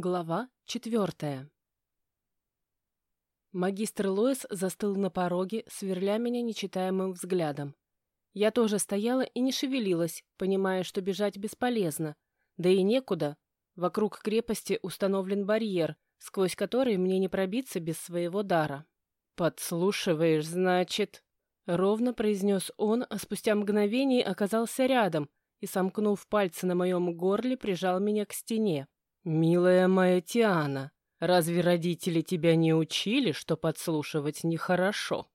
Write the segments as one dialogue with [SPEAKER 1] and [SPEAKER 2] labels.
[SPEAKER 1] Глава четвертая. Магистр Лоис застыл на пороге, сверля меня нечитаемым взглядом. Я тоже стояла и не шевелилась, понимая, что бежать бесполезно. Да и некуда. Вокруг крепости установлен барьер, сквозь который мне не пробиться без своего дара. «Подслушиваешь, значит?» Ровно произнес он, а спустя мгновение оказался рядом и, сомкнув пальцы на моем горле, прижал меня к стене. «Милая моя Тиана, разве родители тебя не учили, что подслушивать нехорошо?»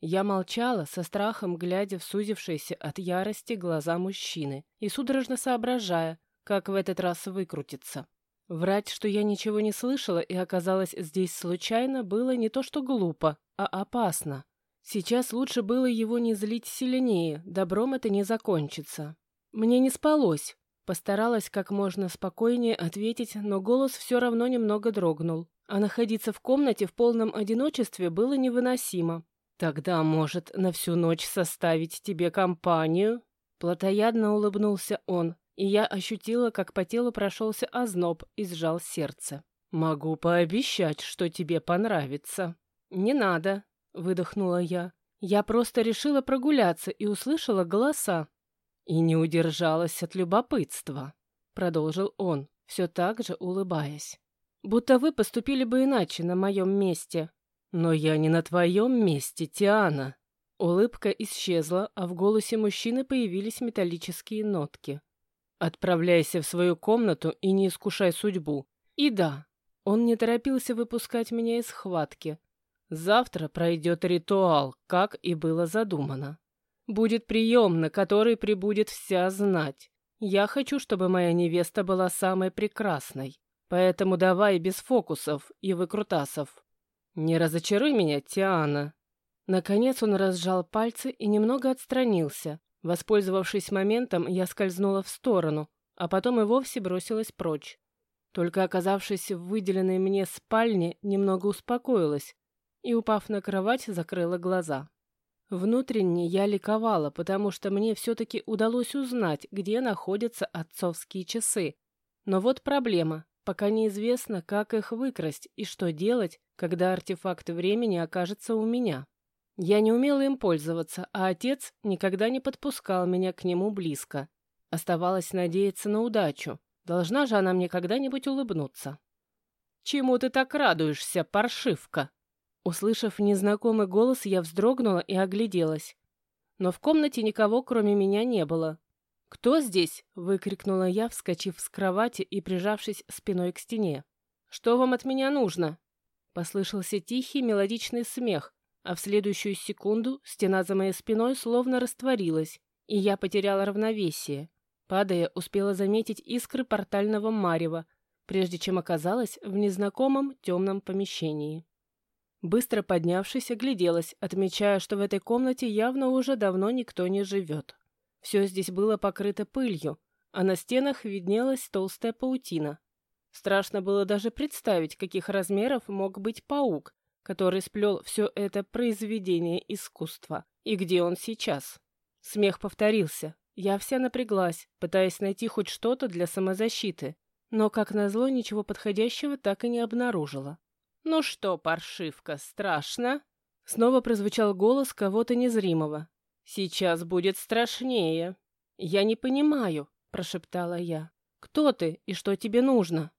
[SPEAKER 1] Я молчала, со страхом глядя в сузившиеся от ярости глаза мужчины и судорожно соображая, как в этот раз выкрутиться. Врать, что я ничего не слышала и оказалась здесь случайно, было не то что глупо, а опасно. Сейчас лучше было его не злить сильнее, добром это не закончится. Мне не спалось, Постаралась как можно спокойнее ответить, но голос все равно немного дрогнул. А находиться в комнате в полном одиночестве было невыносимо. «Тогда, может, на всю ночь составить тебе компанию?» Платоядно улыбнулся он, и я ощутила, как по телу прошелся озноб и сжал сердце. «Могу пообещать, что тебе понравится». «Не надо», — выдохнула я. «Я просто решила прогуляться и услышала голоса. «И не удержалась от любопытства», — продолжил он, все так же улыбаясь. «Будто вы поступили бы иначе на моем месте». «Но я не на твоем месте, Тиана». Улыбка исчезла, а в голосе мужчины появились металлические нотки. «Отправляйся в свою комнату и не искушай судьбу. И да, он не торопился выпускать меня из схватки. Завтра пройдет ритуал, как и было задумано. Будет прием, на который прибудет вся знать. Я хочу, чтобы моя невеста была самой прекрасной. Поэтому давай без фокусов и выкрутасов. Не разочаруй меня, Тиана. Наконец он разжал пальцы и немного отстранился. Воспользовавшись моментом, я скользнула в сторону, а потом и вовсе бросилась прочь. Только оказавшись в выделенной мне спальне, немного успокоилась и, упав на кровать, закрыла глаза. Внутренне я ликовала, потому что мне все-таки удалось узнать, где находятся отцовские часы. Но вот проблема. Пока неизвестно, как их выкрасть и что делать, когда артефакт времени окажется у меня. Я не умела им пользоваться, а отец никогда не подпускал меня к нему близко. Оставалось надеяться на удачу. Должна же она мне когда-нибудь улыбнуться. «Чему ты так радуешься, паршивка?» Услышав незнакомый голос, я вздрогнула и огляделась. Но в комнате никого, кроме меня, не было. «Кто здесь?» — выкрикнула я, вскочив с кровати и прижавшись спиной к стене. «Что вам от меня нужно?» Послышался тихий мелодичный смех, а в следующую секунду стена за моей спиной словно растворилась, и я потеряла равновесие. Падая, успела заметить искры портального марева, прежде чем оказалась в незнакомом темном помещении. Быстро поднявшись, огляделась, отмечая, что в этой комнате явно уже давно никто не живет. Все здесь было покрыто пылью, а на стенах виднелась толстая паутина. Страшно было даже представить, каких размеров мог быть паук, который сплел все это произведение искусства. И где он сейчас? Смех повторился. Я вся напряглась, пытаясь найти хоть что-то для самозащиты, но, как назло, ничего подходящего так и не обнаружила. «Ну что, паршивка, страшно?» Снова прозвучал голос кого-то незримого. «Сейчас будет страшнее». «Я не понимаю», — прошептала я. «Кто ты и что тебе нужно?»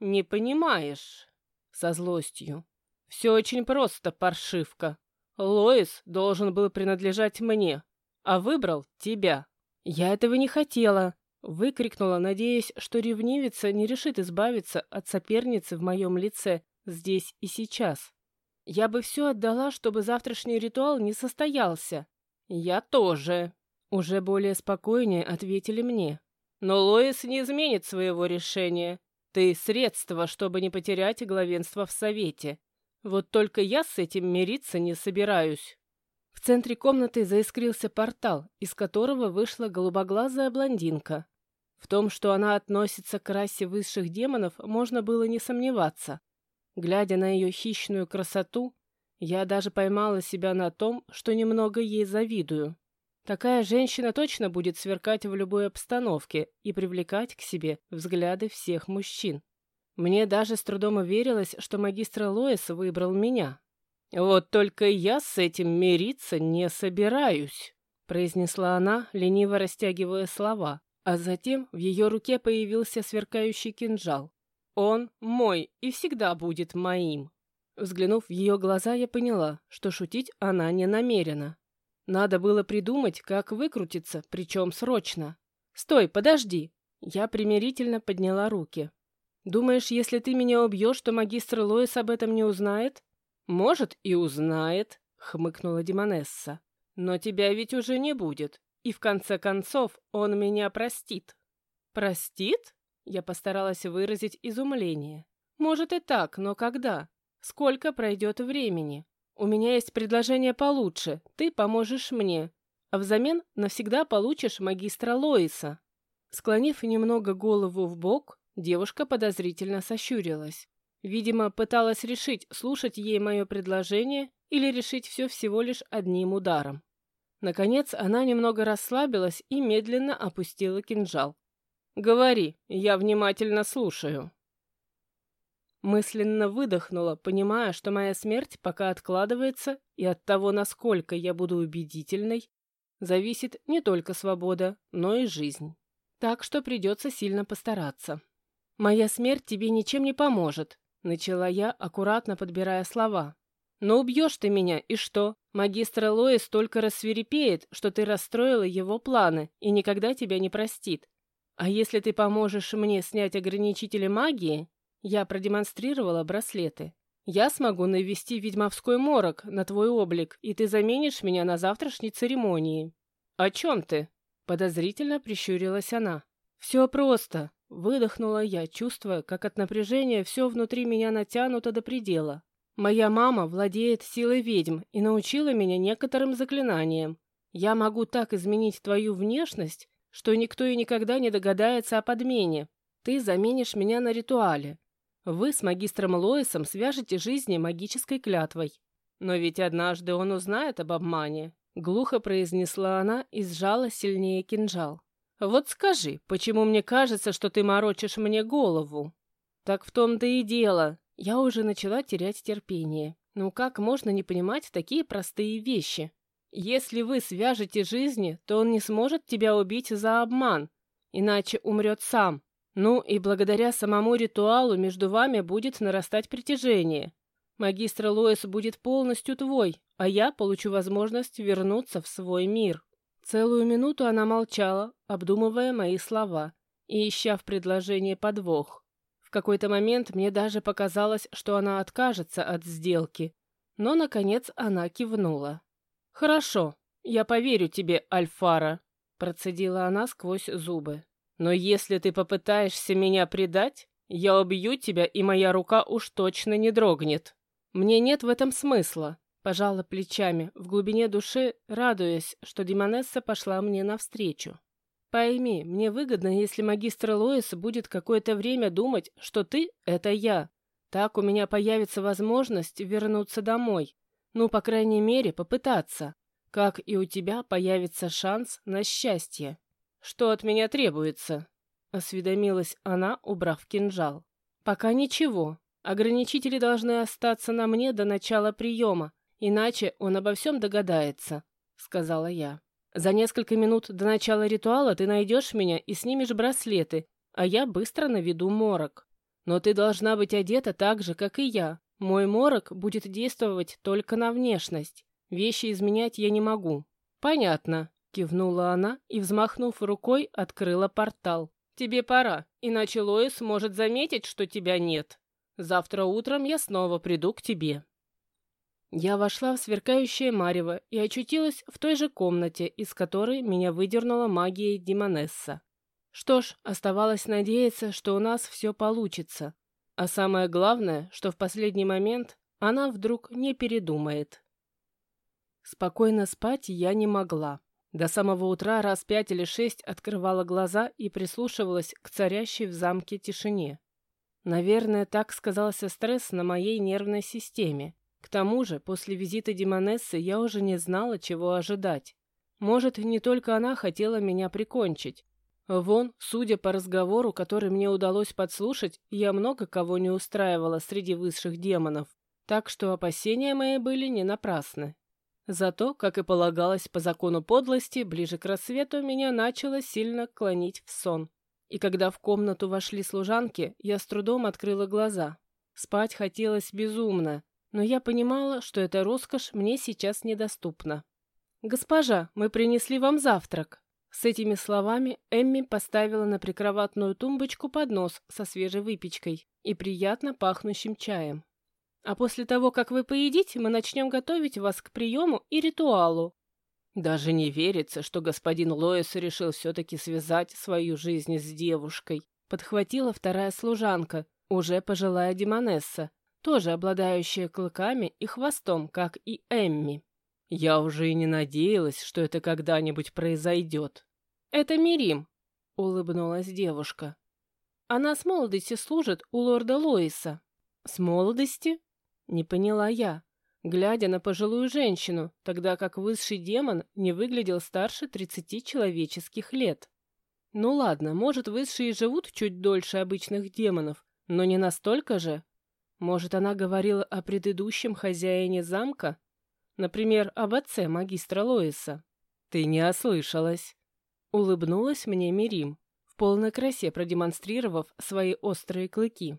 [SPEAKER 1] «Не понимаешь?» Со злостью. «Все очень просто, паршивка. Лоис должен был принадлежать мне, а выбрал тебя». «Я этого не хотела», — выкрикнула, надеясь, что ревнивица не решит избавиться от соперницы в моем лице здесь и сейчас. Я бы все отдала, чтобы завтрашний ритуал не состоялся. Я тоже. Уже более спокойнее ответили мне. Но Лоис не изменит своего решения. Ты средство, чтобы не потерять главенство в Совете. Вот только я с этим мириться не собираюсь. В центре комнаты заискрился портал, из которого вышла голубоглазая блондинка. В том, что она относится к расе высших демонов, можно было не сомневаться. Глядя на ее хищную красоту, я даже поймала себя на том, что немного ей завидую. Такая женщина точно будет сверкать в любой обстановке и привлекать к себе взгляды всех мужчин. Мне даже с трудом верилось, что магистр Лоис выбрал меня. «Вот только я с этим мириться не собираюсь», — произнесла она, лениво растягивая слова, а затем в ее руке появился сверкающий кинжал. «Он мой и всегда будет моим». Взглянув в ее глаза, я поняла, что шутить она не намерена. Надо было придумать, как выкрутиться, причем срочно. «Стой, подожди!» Я примирительно подняла руки. «Думаешь, если ты меня убьешь, то магистр Лоис об этом не узнает?» «Может, и узнает», — хмыкнула Демонесса. «Но тебя ведь уже не будет, и в конце концов он меня простит». «Простит?» — я постаралась выразить изумление. «Может и так, но когда? Сколько пройдет времени? У меня есть предложение получше, ты поможешь мне, а взамен навсегда получишь магистра Лоиса». Склонив немного голову в бок, девушка подозрительно сощурилась. Видимо, пыталась решить, слушать ей мое предложение или решить все всего лишь одним ударом. Наконец, она немного расслабилась и медленно опустила кинжал. «Говори, я внимательно слушаю». Мысленно выдохнула, понимая, что моя смерть пока откладывается, и от того, насколько я буду убедительной, зависит не только свобода, но и жизнь. Так что придется сильно постараться. «Моя смерть тебе ничем не поможет», — начала я, аккуратно подбирая слова. «Но убьешь ты меня, и что? Магистр Лоис только рассверепеет, что ты расстроила его планы и никогда тебя не простит. А если ты поможешь мне снять ограничители магии, я продемонстрировала браслеты. Я смогу навести ведьмовской морок на твой облик, и ты заменишь меня на завтрашней церемонии». «О чем ты?» Подозрительно прищурилась она. «Все просто», — выдохнула я, чувствуя, как от напряжения все внутри меня натянуто до предела. «Моя мама владеет силой ведьм и научила меня некоторым заклинаниям. Я могу так изменить твою внешность, что никто и никогда не догадается о подмене. Ты заменишь меня на ритуале. Вы с магистром Лоисом свяжете жизни магической клятвой. Но ведь однажды он узнает об обмане, Глухо произнесла она и сжала сильнее кинжал. «Вот скажи, почему мне кажется, что ты морочишь мне голову?» «Так в том-то и дело. Я уже начала терять терпение. Ну как можно не понимать такие простые вещи? Если вы свяжете жизни, то он не сможет тебя убить за обман, иначе умрет сам. Ну и благодаря самому ритуалу между вами будет нарастать притяжение. Магистр Лоис будет полностью твой, а я получу возможность вернуться в свой мир. Целую минуту она молчала, обдумывая мои слова и ища в предложении подвох. В какой-то момент мне даже показалось, что она откажется от сделки, но, наконец, она кивнула. «Хорошо, я поверю тебе, Альфара», — процедила она сквозь зубы. «Но если ты попытаешься меня предать, я убью тебя, и моя рука уж точно не дрогнет». Мне нет в этом смысла. Пожала плечами, в глубине души радуясь, что Демонесса пошла мне навстречу. Пойми, мне выгодно, если магистр Лоис будет какое-то время думать, что ты — это я. Так у меня появится возможность вернуться домой. Ну, по крайней мере, попытаться. Как и у тебя появится шанс на счастье. Что от меня требуется? Осведомилась она, убрав кинжал. Пока ничего. Ограничители должны остаться на мне до начала приема, иначе он обо всем догадается», — сказала я. «За несколько минут до начала ритуала ты найдешь меня и снимешь браслеты, а я быстро наведу морок. Но ты должна быть одета так же, как и я. Мой морок будет действовать только на внешность. Вещи изменять я не могу». «Понятно», — кивнула она и, взмахнув рукой, открыла портал. «Тебе пора, иначе Лоис может заметить, что тебя нет». Завтра утром я снова приду к тебе». Я вошла в сверкающее марево и очутилась в той же комнате, из которой меня выдернула магия Димонесса. Что ж, оставалось надеяться, что у нас все получится. А самое главное, что в последний момент она вдруг не передумает. Спокойно спать я не могла. До самого утра раз пять или шесть открывала глаза и прислушивалась к царящей в замке тишине. Наверное, так сказался стресс на моей нервной системе. К тому же, после визита Демонессы я уже не знала, чего ожидать. Может, не только она хотела меня прикончить. Вон, судя по разговору, который мне удалось подслушать, я много кого не устраивала среди высших демонов, так что опасения мои были не напрасны. Зато, как и полагалось по закону подлости, ближе к рассвету меня начало сильно клонить в сон. И когда в комнату вошли служанки, я с трудом открыла глаза. Спать хотелось безумно, но я понимала, что эта роскошь мне сейчас недоступна. «Госпожа, мы принесли вам завтрак», с этими словами Эмми поставила на прикроватную тумбочку поднос со свежей выпечкой и приятно пахнущим чаем. «А после того, как вы поедите, мы начнем готовить вас к приему и ритуалу». Даже не верится, что господин Лоис решил все-таки связать свою жизнь с девушкой. Подхватила вторая служанка, уже пожилая демонесса, тоже обладающая клыками и хвостом, как и Эмми. Я уже и не надеялась, что это когда-нибудь произойдет. «Это Мирим», — улыбнулась девушка. «Она с молодости служит у лорда Лоиса». «С молодости?» — не поняла я, глядя на пожилую женщину, тогда как высший демон не выглядел старше тридцати человеческих лет. Ну ладно, может, высшие живут чуть дольше обычных демонов, но не настолько же. Может, она говорила о предыдущем хозяине замка? Например, об отце магистра Лоиса. Ты не ослышалась. Улыбнулась мне Мирим, в полной красе продемонстрировав свои острые клыки.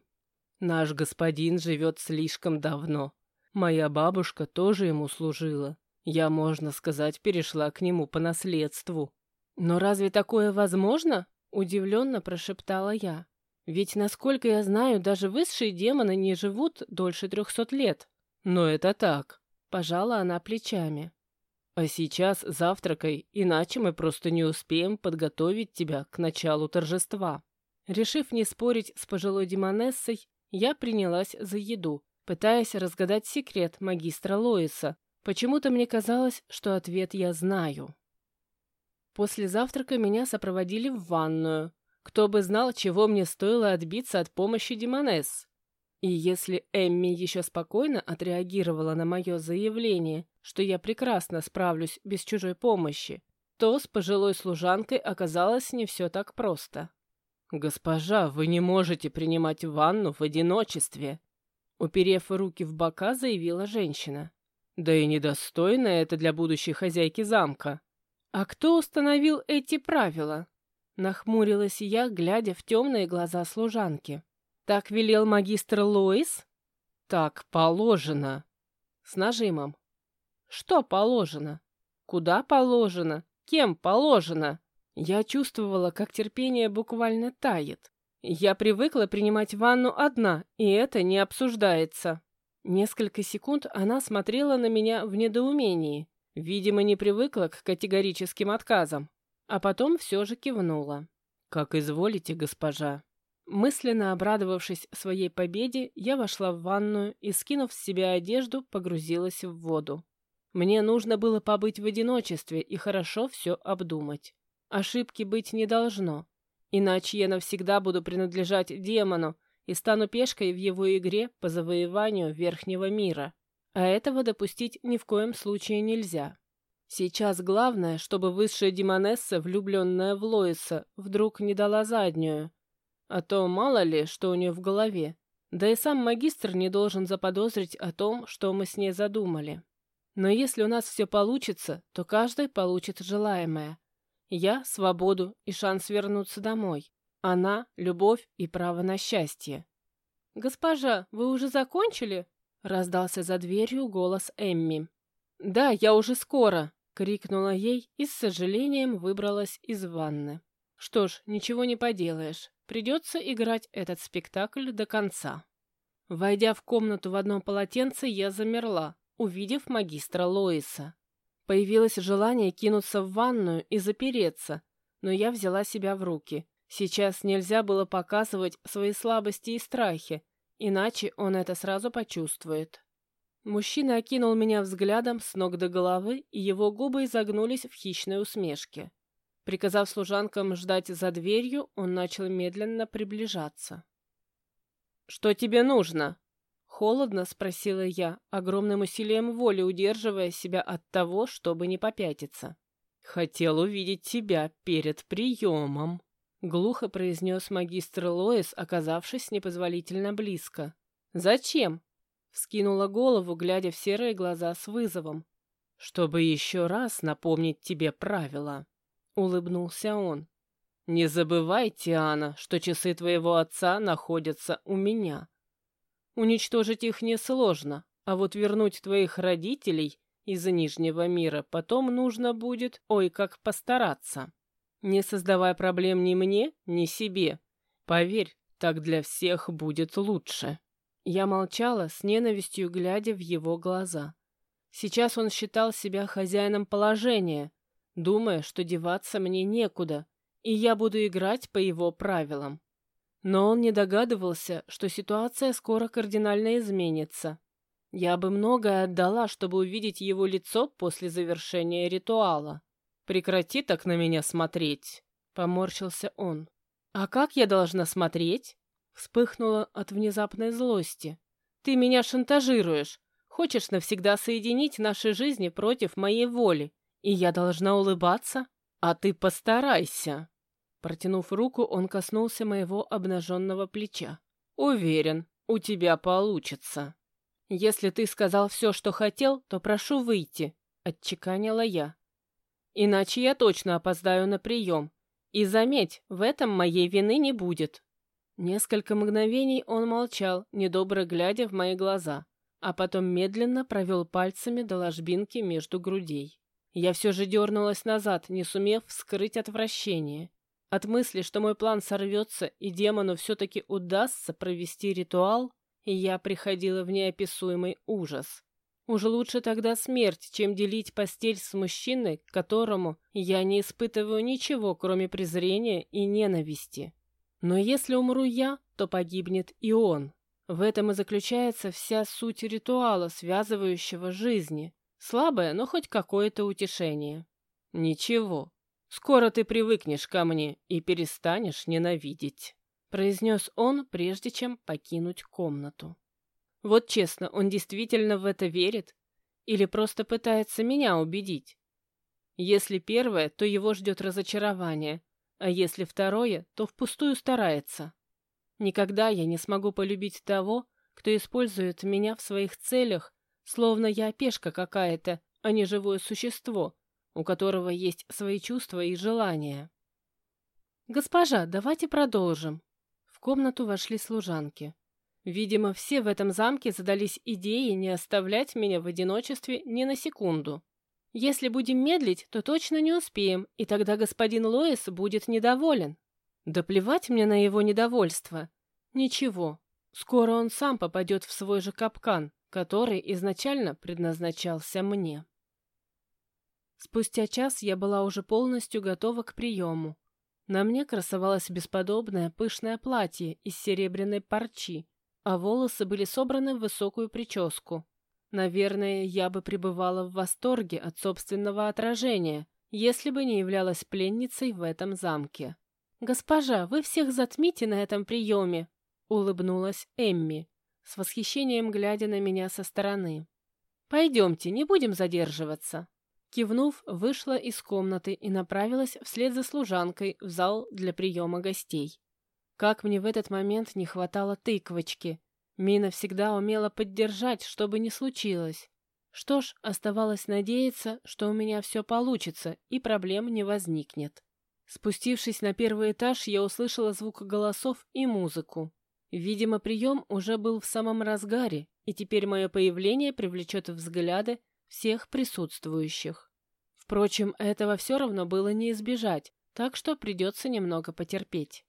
[SPEAKER 1] Наш господин живет слишком давно. Моя бабушка тоже ему служила. Я, можно сказать, перешла к нему по наследству. Но разве такое возможно? Удивленно прошептала я. Ведь, насколько я знаю, даже высшие демоны не живут дольше трехсот лет. Но это так. Пожала она плечами. «А сейчас завтракай, иначе мы просто не успеем подготовить тебя к началу торжества». Решив не спорить с пожилой демонессой, я принялась за еду, пытаясь разгадать секрет магистра Лоиса. Почему-то мне казалось, что ответ я знаю. После завтрака меня сопроводили в ванную. Кто бы знал, чего мне стоило отбиться от помощи демонесс. И если Эмми еще спокойно отреагировала на мое заявление, что я прекрасно справлюсь без чужой помощи, то с пожилой служанкой оказалось не все так просто. «Госпожа, вы не можете принимать ванну в одиночестве», уперев руки в бока, заявила женщина. «Да и недостойно это для будущей хозяйки замка». «А кто установил эти правила?» Нахмурилась я, глядя в темные глаза служанки. Так велел магистр Лоис? Так положено. С нажимом. Что положено? Куда положено? Кем положено? Я чувствовала, как терпение буквально тает. Я привыкла принимать ванну одна, и это не обсуждается. Несколько секунд она смотрела на меня в недоумении. Видимо, не привыкла к категорическим отказам. А потом все же кивнула. «Как изволите, госпожа». Мысленно обрадовавшись своей победе, я вошла в ванную и, скинув с себя одежду, погрузилась в воду. Мне нужно было побыть в одиночестве и хорошо все обдумать. Ошибки быть не должно, иначе я навсегда буду принадлежать демону и стану пешкой в его игре по завоеванию верхнего мира. А этого допустить ни в коем случае нельзя. Сейчас главное, чтобы высшая демонесса, влюбленная в Лоиса, вдруг не дала заднюю, а то мало ли, что у нее в голове. Да и сам магистр не должен заподозрить о том, что мы с ней задумали. Но если у нас все получится, то каждый получит желаемое. Я — свободу и шанс вернуться домой. Она — любовь и право на счастье. «Госпожа, вы уже закончили?» — раздался за дверью голос Эмми. «Да, я уже скоро!» — крикнула ей и с сожалением выбралась из ванны. «Что ж, ничего не поделаешь. Придется играть этот спектакль до конца. Войдя в комнату в одном полотенце, я замерла, увидев магистра Лоиса. Появилось желание кинуться в ванную и запереться, но я взяла себя в руки. Сейчас нельзя было показывать свои слабости и страхи, иначе он это сразу почувствует. Мужчина окинул меня взглядом с ног до головы, и его губы изогнулись в хищной усмешке. Приказав служанкам ждать за дверью, он начал медленно приближаться. «Что тебе нужно?» Холодно спросила я, огромным усилием воли удерживая себя от того, чтобы не попятиться. «Хотел увидеть тебя перед приемом». — глухо произнес магистр Лоис, оказавшись непозволительно близко. «Зачем?» — вскинула голову, глядя в серые глаза с вызовом. «Чтобы еще раз напомнить тебе правила», — улыбнулся он. «Не забывай, Тиана, что часы твоего отца находятся у меня. Уничтожить их несложно, а вот вернуть твоих родителей из Нижнего мира потом нужно будет, ой, как постараться. Не создавай проблем ни мне, ни себе. Поверь, так для всех будет лучше». Я молчала, с ненавистью глядя в его глаза. Сейчас он считал себя хозяином положения, думая, что деваться мне некуда, и я буду играть по его правилам. Но он не догадывался, что ситуация скоро кардинально изменится. Я бы многое отдала, чтобы увидеть его лицо после завершения ритуала. «Прекрати так на меня смотреть», — поморщился он. «А как я должна смотреть?» Вспыхнула от внезапной злости. «Ты меня шантажируешь. Хочешь навсегда соединить наши жизни против моей воли. И я должна улыбаться? А ты постарайся!» Протянув руку, он коснулся моего обнаженного плеча. «Уверен, у тебя получится». «Если ты сказал все, что хотел, то прошу выйти», — отчеканила я. «Иначе я точно опоздаю на прием. И заметь, в этом моей вины не будет». Несколько мгновений он молчал, недобро глядя в мои глаза, а потом медленно провел пальцами до ложбинки между грудей. Я все же дернулась назад, не сумев скрыть отвращение. От мысли, что мой план сорвется и демону все-таки удастся провести ритуал, я приходила в неописуемый ужас. Уж лучше тогда смерть, чем делить постель с мужчиной, к которому я не испытываю ничего, кроме презрения и ненависти. Но если умру я, то погибнет и он. В этом и заключается вся суть ритуала, связывающего жизни. Слабое, но хоть какое-то утешение. Ничего. Скоро ты привыкнешь ко мне и перестанешь ненавидеть, произнес он, прежде чем покинуть комнату. Вот честно, он действительно в это верит? Или просто пытается меня убедить? Если первое, то его ждет разочарование, а если второе, то впустую старается. Никогда я не смогу полюбить того, кто использует меня в своих целях, словно я пешка какая-то, а не живое существо, у которого есть свои чувства и желания. «Госпожа, давайте продолжим». В комнату вошли служанки. Видимо, все в этом замке задались идеей не оставлять меня в одиночестве ни на секунду. Если будем медлить, то точно не успеем, и тогда господин Лоис будет недоволен. Да плевать мне на его недовольство. Ничего, скоро он сам попадет в свой же капкан, который изначально предназначался мне. Спустя час я была уже полностью готова к приему. На мне красовалось бесподобное пышное платье из серебряной парчи, а волосы были собраны в высокую прическу. Наверное, я бы пребывала в восторге от собственного отражения, если бы не являлась пленницей в этом замке. «Госпожа, вы всех затмите на этом приеме!» — улыбнулась Эмми, с восхищением глядя на меня со стороны. «Пойдемте, не будем задерживаться». Кивнув, вышла из комнаты и направилась вслед за служанкой в зал для приема гостей. Как мне в этот момент не хватало тыквочки, Мина всегда умела поддержать, что бы ни случилось. Что ж, оставалось надеяться, что у меня все получится и проблем не возникнет. Спустившись на первый этаж, я услышала звук голосов и музыку. Видимо, прием уже был в самом разгаре, и теперь мое появление привлечет взгляды всех присутствующих. Впрочем, этого все равно было не избежать, так что придется немного потерпеть.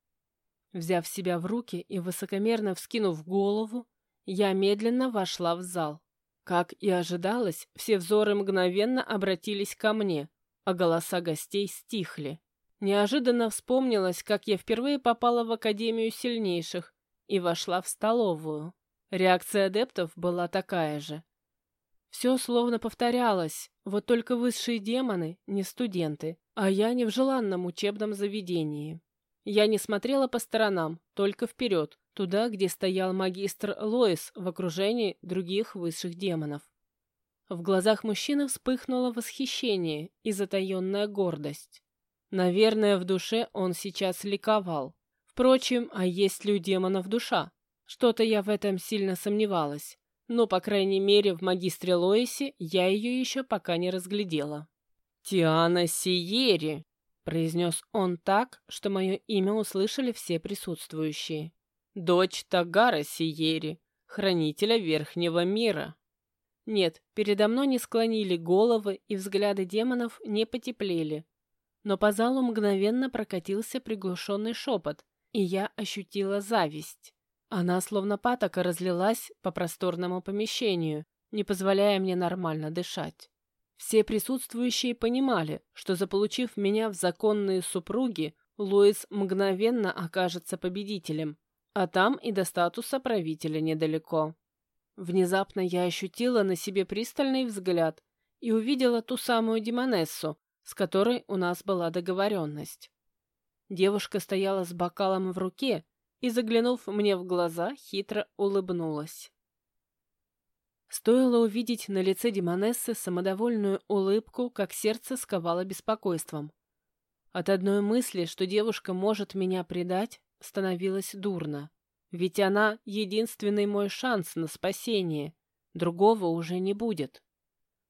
[SPEAKER 1] Взяв себя в руки и высокомерно вскинув голову, я медленно вошла в зал. Как и ожидалось, все взоры мгновенно обратились ко мне, а голоса гостей стихли. Неожиданно вспомнилось, как я впервые попала в Академию сильнейших и вошла в столовую. Реакция адептов была такая же. Все словно повторялось, вот только высшие демоны не студенты, а я не в желанном учебном заведении. Я не смотрела по сторонам, только вперед, туда, где стоял магистр Лоис в окружении других высших демонов. В глазах мужчины вспыхнуло восхищение и затаенная гордость. Наверное, в душе он сейчас ликовал. Впрочем, а есть ли у демонов душа? Что-то я в этом сильно сомневалась. Но, по крайней мере, в магистре Лоисе я ее еще пока не разглядела. «Тиана Сиери!» — произнес он так, что мое имя услышали все присутствующие. «Дочь Тагара Сиери, хранителя Верхнего мира». Нет, передо мной не склонили головы, и взгляды демонов не потеплели. Но по залу мгновенно прокатился приглушенный шепот, и я ощутила зависть. Она словно патока разлилась по просторному помещению, не позволяя мне нормально дышать. Все присутствующие понимали, что заполучив меня в законные супруги, Луис мгновенно окажется победителем, а там и до статуса правителя недалеко. Внезапно я ощутила на себе пристальный взгляд и увидела ту самую Демонессу, с которой у нас была договоренность. Девушка стояла с бокалом в руке и, заглянув мне в глаза, хитро улыбнулась. Стоило увидеть на лице Демонессы самодовольную улыбку, как сердце сковало беспокойством. От одной мысли, что девушка может меня предать, становилось дурно. Ведь она — единственный мой шанс на спасение. Другого уже не будет.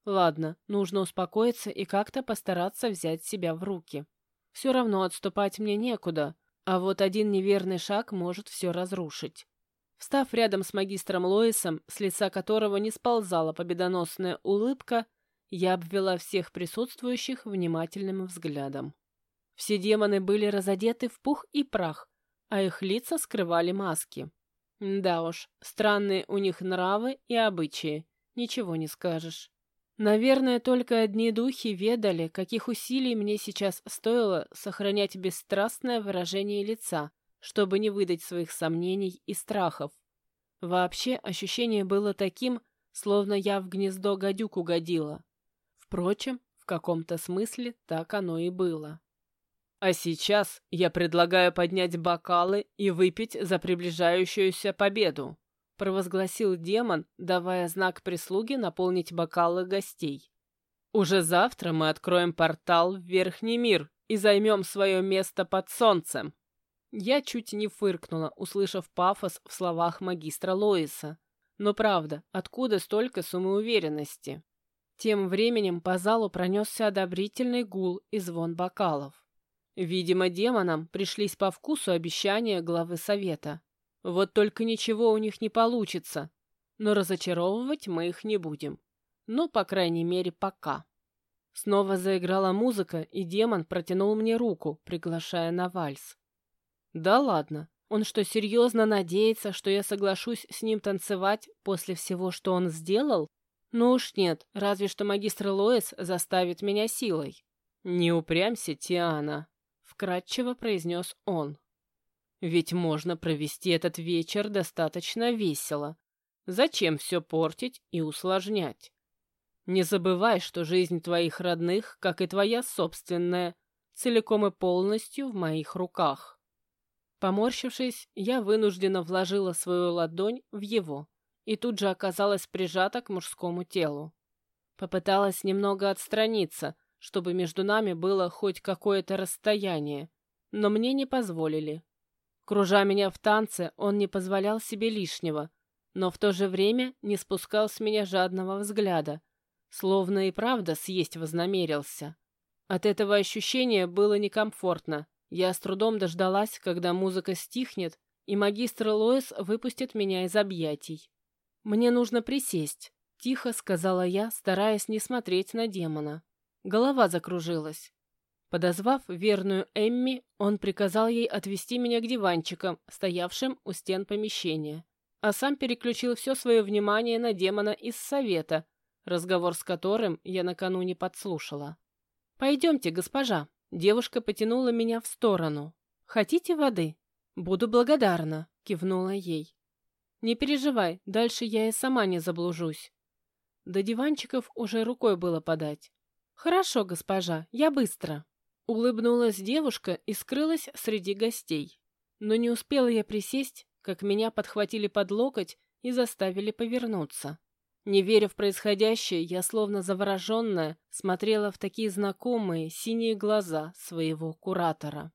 [SPEAKER 1] Ладно, нужно успокоиться и как-то постараться взять себя в руки. Все равно отступать мне некуда, а вот один неверный шаг может все разрушить. Встав рядом с магистром Лоисом, с лица которого не сползала победоносная улыбка, я обвела всех присутствующих внимательным взглядом. Все демоны были разодеты в пух и прах, а их лица скрывали маски. Да уж, странные у них нравы и обычаи, ничего не скажешь. Наверное, только одни духи ведали, каких усилий мне сейчас стоило сохранять бесстрастное выражение лица, чтобы не выдать своих сомнений и страхов. Вообще, ощущение было таким, словно я в гнездо гадюк угодила. Впрочем, в каком-то смысле так оно и было. А сейчас я предлагаю поднять бокалы и выпить за приближающуюся победу провозгласил демон, давая знак прислуги наполнить бокалы гостей. «Уже завтра мы откроем портал в Верхний мир и займем свое место под солнцем». Я чуть не фыркнула, услышав пафос в словах магистра Лоиса. Но правда, откуда столько самоуверенности? Тем временем по залу пронесся одобрительный гул и звон бокалов. Видимо, демонам пришлись по вкусу обещания главы совета. Вот только ничего у них не получится. Но разочаровывать мы их не будем. Ну, по крайней мере, пока. Снова заиграла музыка, и демон протянул мне руку, приглашая на вальс. Да ладно, он что, серьезно надеется, что я соглашусь с ним танцевать после всего, что он сделал? Ну уж нет, разве что магистр Лоис заставит меня силой. «Не упрямься, Тиана», — вкратчиво произнес он. Ведь можно провести этот вечер достаточно весело. Зачем все портить и усложнять? Не забывай, что жизнь твоих родных, как и твоя собственная, целиком и полностью в моих руках. Поморщившись, я вынужденно вложила свою ладонь в его и тут же оказалась прижата к мужскому телу. Попыталась немного отстраниться, чтобы между нами было хоть какое-то расстояние, но мне не позволили. Кружа меня в танце, он не позволял себе лишнего, но в то же время не спускал с меня жадного взгляда, словно и правда съесть вознамерился. От этого ощущения было некомфортно. Я с трудом дождалась, когда музыка стихнет, и магистр Лоис выпустит меня из объятий. «Мне нужно присесть», — тихо сказала я, стараясь не смотреть на демона. Голова закружилась. Подозвав верную Эмми, он приказал ей отвести меня к диванчикам, стоявшим у стен помещения, а сам переключил все свое внимание на демона из совета, разговор с которым я накануне подслушала. «Пойдемте, госпожа». Девушка потянула меня в сторону. «Хотите воды?» «Буду благодарна», — кивнула ей. «Не переживай, дальше я и сама не заблужусь». До диванчиков уже рукой было подать. «Хорошо, госпожа, я быстро». Улыбнулась девушка и скрылась среди гостей. Но не успела я присесть, как меня подхватили под локоть и заставили повернуться. Не веря в происходящее, я, словно завороженная, смотрела в такие знакомые синие глаза своего куратора.